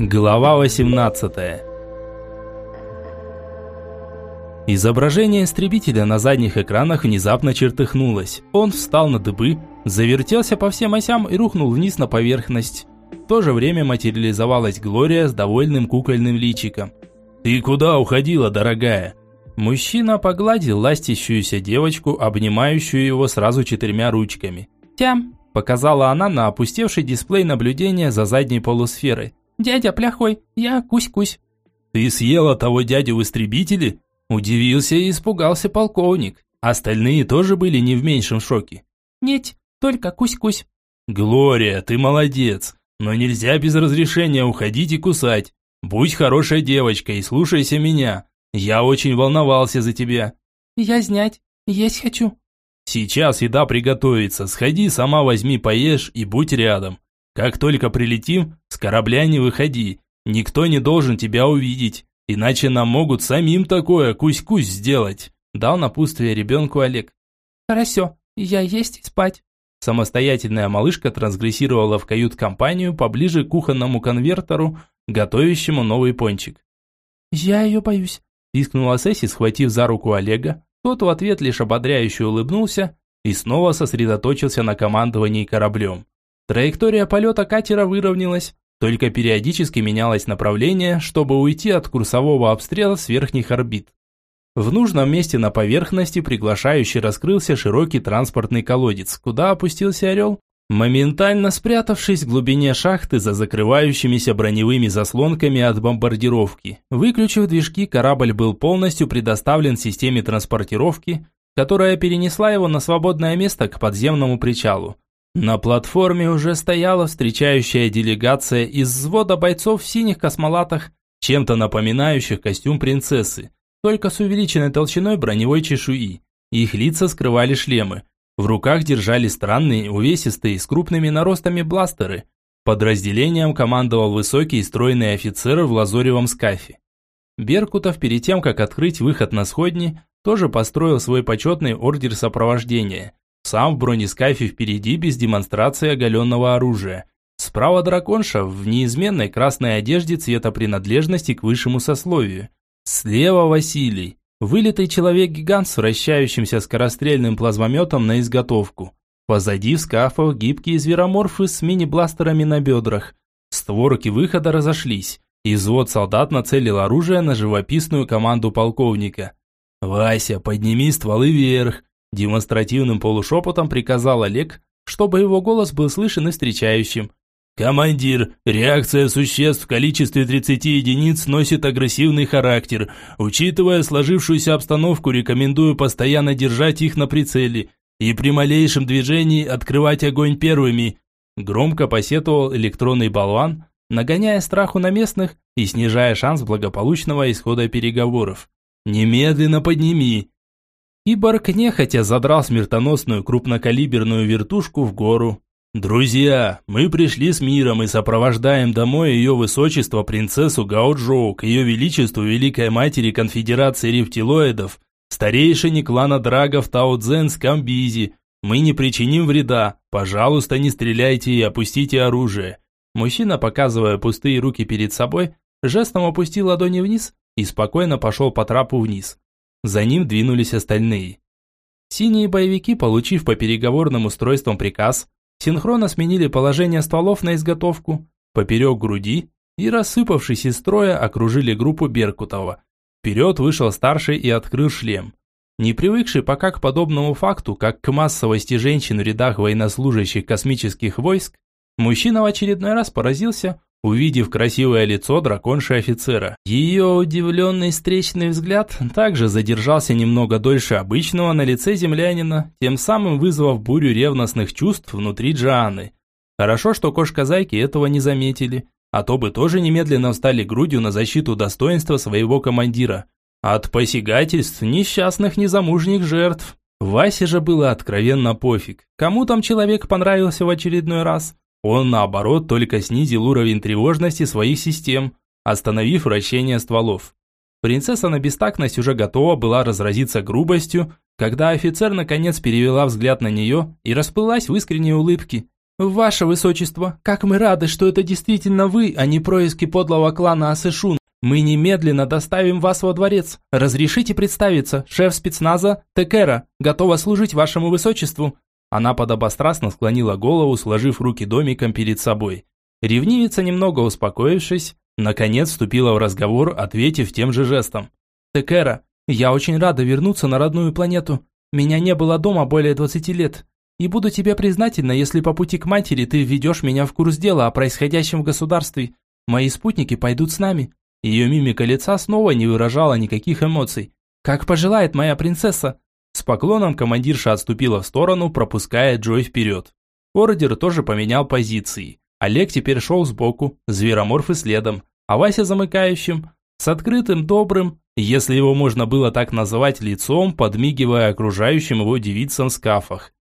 Глава 18 Изображение истребителя на задних экранах внезапно чертыхнулось. Он встал на дыбы, завертелся по всем осям и рухнул вниз на поверхность. В то же время материализовалась Глория с довольным кукольным личиком. «Ты куда уходила, дорогая?» Мужчина погладил ластящуюся девочку, обнимающую его сразу четырьмя ручками. «Тям!» – показала она на опустевший дисплей наблюдения за задней полусферой. «Дядя пляхой, я кусь-кусь». «Ты съела того дядю в истребителе?» Удивился и испугался полковник. Остальные тоже были не в меньшем шоке. «Нет, только кусь-кусь». «Глория, ты молодец, но нельзя без разрешения уходить и кусать. Будь хорошей девочкой и слушайся меня. Я очень волновался за тебя». «Я знять, есть хочу». «Сейчас еда приготовится, сходи, сама возьми, поешь и будь рядом. Как только прилетим, с корабля не выходи. Никто не должен тебя увидеть, иначе нам могут самим такое кусь-кусь сделать», дал напутствие ребенку Олег. «Хорошо, я есть и спать». Самостоятельная малышка трансгрессировала в кают-компанию поближе к кухонному конвертеру, готовящему новый пончик. «Я ее боюсь», – пискнула Сесси, схватив за руку Олега. Тот в ответ лишь ободряюще улыбнулся и снова сосредоточился на командовании кораблем. Траектория полета катера выровнялась, только периодически менялось направление, чтобы уйти от курсового обстрела с верхних орбит. В нужном месте на поверхности приглашающий раскрылся широкий транспортный колодец, куда опустился орел, моментально спрятавшись в глубине шахты за закрывающимися броневыми заслонками от бомбардировки. Выключив движки, корабль был полностью предоставлен системе транспортировки, которая перенесла его на свободное место к подземному причалу. На платформе уже стояла встречающая делегация из взвода бойцов в синих космолатах, чем-то напоминающих костюм принцессы, только с увеличенной толщиной броневой чешуи. Их лица скрывали шлемы. В руках держали странные, увесистые, с крупными наростами бластеры. Подразделением командовал высокий стройный офицер в лазоревом скафе. Беркутов перед тем, как открыть выход на сходни, тоже построил свой почетный ордер сопровождения – сам в бронескафе впереди без демонстрации оголенного оружия. Справа драконша в неизменной красной одежде цвета принадлежности к высшему сословию. Слева Василий, вылитый человек-гигант с вращающимся скорострельным плазмометом на изготовку. Позади в скафах гибкие звероморфы с мини-бластерами на бедрах. Створки выхода разошлись, и взвод солдат нацелил оружие на живописную команду полковника. «Вася, подними стволы вверх, Демонстративным полушепотом приказал Олег, чтобы его голос был слышен и встречающим. «Командир, реакция существ в количестве 30 единиц носит агрессивный характер. Учитывая сложившуюся обстановку, рекомендую постоянно держать их на прицеле и при малейшем движении открывать огонь первыми». Громко посетовал электронный болван, нагоняя страху на местных и снижая шанс благополучного исхода переговоров. «Немедленно подними!» Киборг нехотя задрал смертоносную крупнокалиберную вертушку в гору. «Друзья, мы пришли с миром и сопровождаем домой ее высочество принцессу Гаоджоу к ее величеству Великой Матери Конфедерации Рептилоидов, старейшине клана Драгов Тао-Дзен с. Мы не причиним вреда. Пожалуйста, не стреляйте и опустите оружие». Мужчина, показывая пустые руки перед собой, жестом опустил ладони вниз и спокойно пошел по трапу вниз. За ним двинулись остальные. Синие боевики, получив по переговорным устройствам приказ, синхронно сменили положение стволов на изготовку, поперек груди и, рассыпавшись из строя, окружили группу Беркутова. Вперед вышел старший и открыл шлем. Не привыкший пока к подобному факту, как к массовости женщин в рядах военнослужащих космических войск, мужчина в очередной раз поразился, увидев красивое лицо драконши офицера. Ее удивленный встречный взгляд также задержался немного дольше обычного на лице землянина, тем самым вызвав бурю ревностных чувств внутри Джоанны. Хорошо, что кошка-зайки этого не заметили, а то бы тоже немедленно встали грудью на защиту достоинства своего командира. От посягательств несчастных незамужних жертв. Васе же было откровенно пофиг, кому там человек понравился в очередной раз – он, наоборот, только снизил уровень тревожности своих систем, остановив вращение стволов. Принцесса на бестактность уже готова была разразиться грубостью, когда офицер наконец перевела взгляд на нее и расплылась в искренней улыбке. «Ваше Высочество, как мы рады, что это действительно вы, а не происки подлого клана Асышун. Мы немедленно доставим вас во дворец. Разрешите представиться, шеф спецназа Текера, готова служить вашему Высочеству». Она подобострастно склонила голову, сложив руки домиком перед собой. Ревнивица, немного успокоившись, наконец вступила в разговор, ответив тем же жестом. «Текера, я очень рада вернуться на родную планету. Меня не было дома более 20 лет. И буду тебе признательна, если по пути к матери ты введешь меня в курс дела о происходящем в государстве. Мои спутники пойдут с нами». Ее мимика лица снова не выражала никаких эмоций. «Как пожелает моя принцесса!» С поклоном командирша отступила в сторону, пропуская Джой вперед. Ордер тоже поменял позиции. Олег теперь шел сбоку, звероморфы следом, а Вася замыкающим, с открытым, добрым, если его можно было так называть, лицом, подмигивая окружающим его девицам в скафах.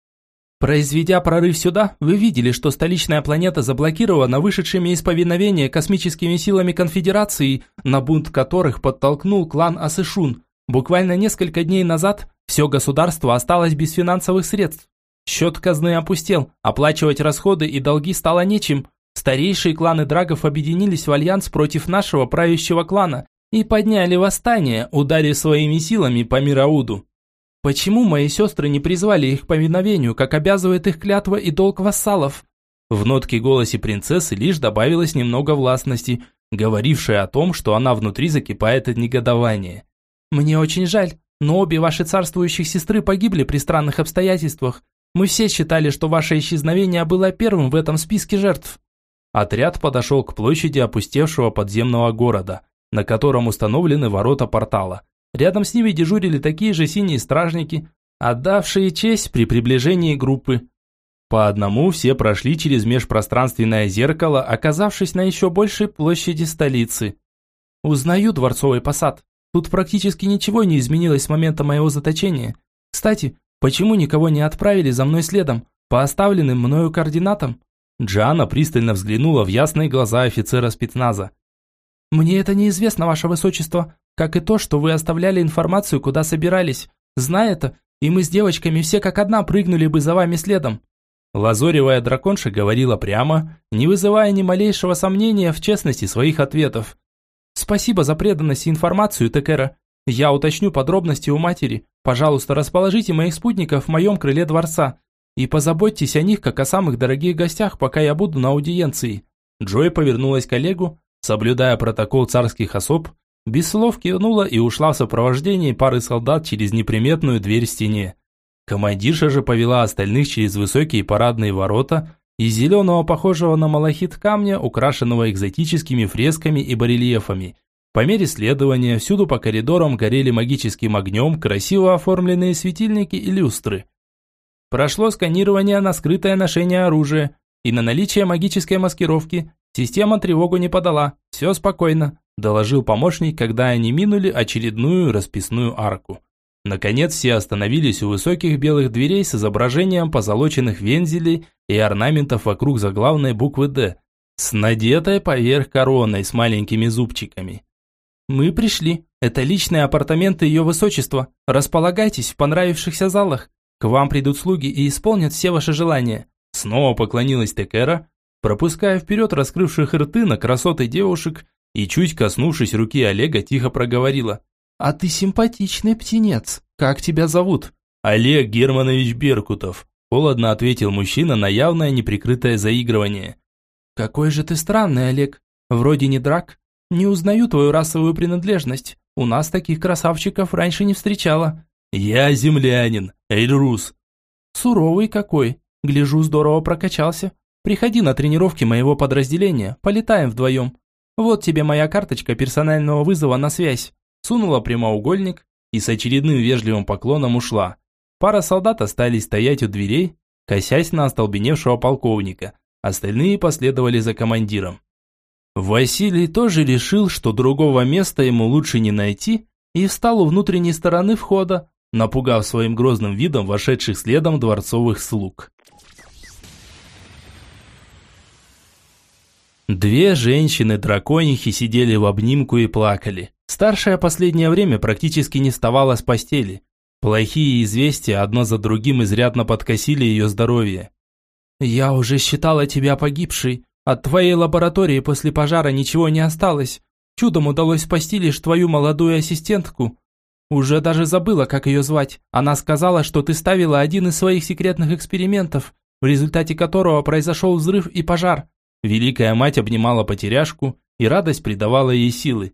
Произведя прорыв сюда, вы видели, что столичная планета заблокирована вышедшими из повиновения космическими силами Конфедерации, на бунт которых подтолкнул клан Асышун. Буквально несколько дней назад все государство осталось без финансовых средств. Счет казны опустел, оплачивать расходы и долги стало нечем. Старейшие кланы драгов объединились в альянс против нашего правящего клана и подняли восстание, ударив своими силами по Мирауду. Почему мои сестры не призвали их к повиновению, как обязывает их клятва и долг вассалов? В нотке голосе принцессы лишь добавилось немного властности, говорившей о том, что она внутри закипает от негодования. «Мне очень жаль, но обе ваши царствующих сестры погибли при странных обстоятельствах. Мы все считали, что ваше исчезновение было первым в этом списке жертв». Отряд подошел к площади опустевшего подземного города, на котором установлены ворота портала. Рядом с ними дежурили такие же синие стражники, отдавшие честь при приближении группы. По одному все прошли через межпространственное зеркало, оказавшись на еще большей площади столицы. Узнаю дворцовый посад. Тут практически ничего не изменилось с момента моего заточения. Кстати, почему никого не отправили за мной следом, по оставленным мною координатам? Джана пристально взглянула в ясные глаза офицера спецназа. «Мне это неизвестно, ваше высочество. Как и то, что вы оставляли информацию, куда собирались. Зная это, и мы с девочками все как одна прыгнули бы за вами следом». Лазоревая драконша говорила прямо, не вызывая ни малейшего сомнения в честности своих ответов. «Спасибо за преданность и информацию, Текера. Я уточню подробности у матери. Пожалуйста, расположите моих спутников в моем крыле дворца. И позаботьтесь о них, как о самых дорогих гостях, пока я буду на аудиенции». Джой повернулась к коллегу, соблюдая протокол царских особ, без слов кивнула и ушла в сопровождении пары солдат через неприметную дверь в стене. Командирша же повела остальных через высокие парадные ворота из зеленого, похожего на малахит камня, украшенного экзотическими фресками и барельефами. По мере следования всюду по коридорам горели магическим огнем красиво оформленные светильники и люстры. Прошло сканирование на скрытое ношение оружия и на наличие магической маскировки. Система тревогу не подала, все спокойно доложил помощник, когда они минули очередную расписную арку. Наконец все остановились у высоких белых дверей с изображением позолоченных вензелей и орнаментов вокруг заглавной буквы «Д», с надетой поверх короной с маленькими зубчиками. «Мы пришли. Это личные апартаменты ее высочества. Располагайтесь в понравившихся залах. К вам придут слуги и исполнят все ваши желания». Снова поклонилась Текера, пропуская вперед раскрывших рты на красоты девушек и, чуть коснувшись руки Олега, тихо проговорила. «А ты симпатичный птенец. Как тебя зовут?» «Олег Германович Беркутов», – холодно ответил мужчина на явное неприкрытое заигрывание. «Какой же ты странный, Олег. Вроде не драк. Не узнаю твою расовую принадлежность. У нас таких красавчиков раньше не встречала». «Я землянин, Эльрус». «Суровый какой. Гляжу, здорово прокачался. Приходи на тренировки моего подразделения, полетаем вдвоем. «Вот тебе моя карточка персонального вызова на связь». Сунула прямоугольник и с очередным вежливым поклоном ушла. Пара солдат остались стоять у дверей, косясь на остолбеневшего полковника. Остальные последовали за командиром. Василий тоже решил, что другого места ему лучше не найти, и встал у внутренней стороны входа, напугав своим грозным видом вошедших следом дворцовых слуг. Две женщины-драконихи сидели в обнимку и плакали. Старшая последнее время практически не вставала с постели. Плохие известия одно за другим изрядно подкосили ее здоровье. Я уже считала тебя погибшей. От твоей лаборатории после пожара ничего не осталось. Чудом удалось спасти лишь твою молодую ассистентку. Уже даже забыла, как ее звать. Она сказала, что ты ставила один из своих секретных экспериментов, в результате которого произошел взрыв и пожар. Великая мать обнимала потеряшку, и радость придавала ей силы.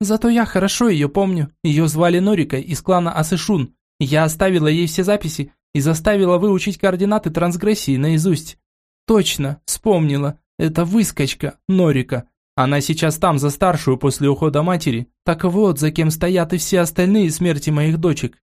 Зато я хорошо ее помню. Ее звали Норика из клана Асышун. Я оставила ей все записи и заставила выучить координаты трансгрессии наизусть. Точно, вспомнила. Это выскочка, Норика. Она сейчас там за старшую после ухода матери. Так вот, за кем стоят и все остальные смерти моих дочек.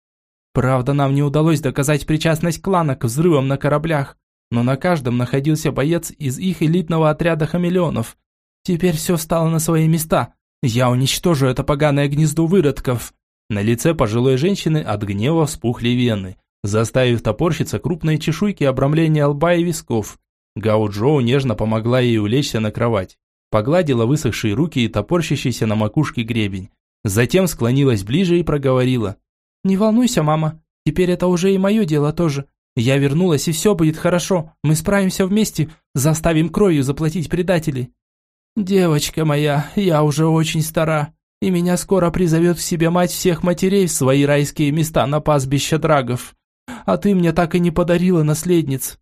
Правда, нам не удалось доказать причастность клана к взрывам на кораблях, но на каждом находился боец из их элитного отряда хамелеонов. Теперь все стало на свои места. Я уничтожу это поганое гнездо выродков. На лице пожилой женщины от гнева вспухли вены, заставив топорщиться крупные чешуйки обрамления лба и висков. Гао нежно помогла ей улечься на кровать. Погладила высохшие руки и топорщащийся на макушке гребень. Затем склонилась ближе и проговорила. «Не волнуйся, мама. Теперь это уже и мое дело тоже. Я вернулась, и все будет хорошо. Мы справимся вместе, заставим кровью заплатить предателей». «Девочка моя, я уже очень стара, и меня скоро призовет к себе мать всех матерей в свои райские места на пастбище драгов. А ты мне так и не подарила наследниц.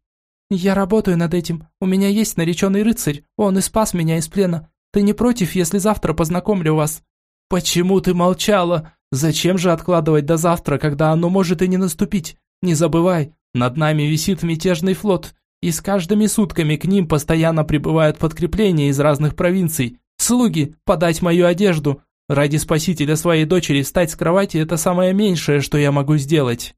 «Я работаю над этим. У меня есть нареченный рыцарь. Он и спас меня из плена. Ты не против, если завтра познакомлю вас?» «Почему ты молчала? Зачем же откладывать до завтра, когда оно может и не наступить? Не забывай, над нами висит мятежный флот, и с каждыми сутками к ним постоянно прибывают подкрепления из разных провинций. Слуги, подать мою одежду. Ради спасителя своей дочери встать с кровати – это самое меньшее, что я могу сделать».